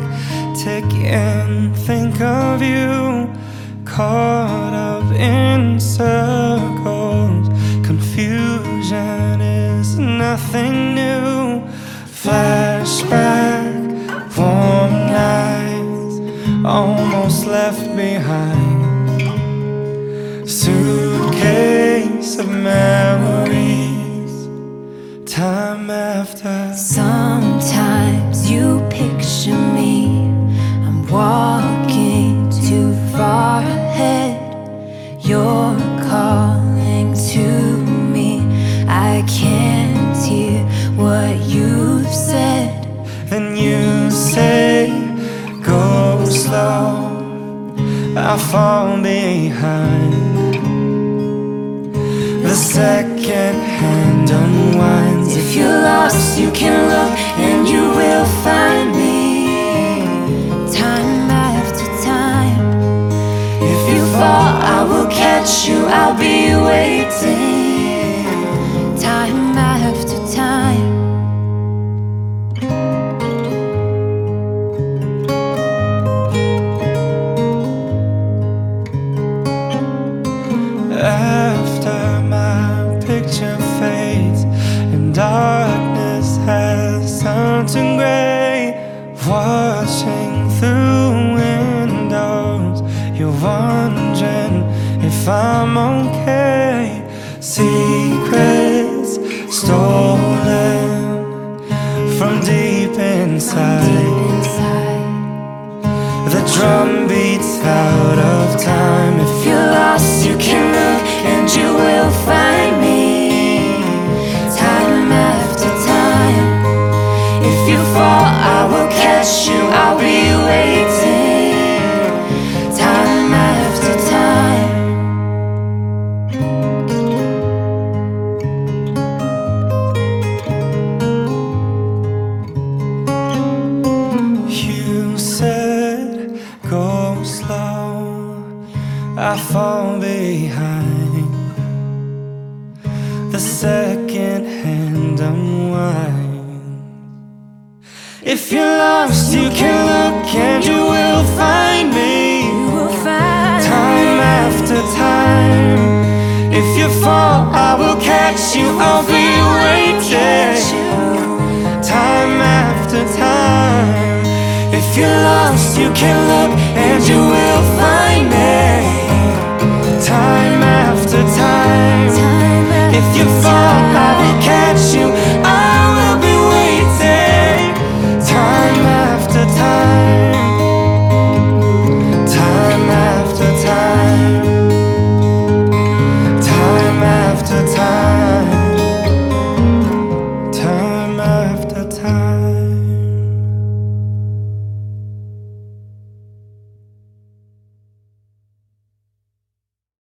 clock tick and think of you caught up in circles. Confusion is nothing new. Flashback warm nights almost left behind. Suitcase of memories time after. Sometimes you picture me far ahead. You're calling to me. I can't hear what you've said. Then you say, go slow. I fall behind. The second hand catch you. I'll be waiting. Secrets stolen from deep inside. The drum beats out of time. If you're lost, you can look and you will find me. Time after time. If you fall, I will catch you. I'll be I fall behind. The second hand unwind. If you're lost, you can look and you will find me. Time after time. If you fall, I will catch you. I'll be waiting. time after time. If you're lost, you can look if you fall, I will catch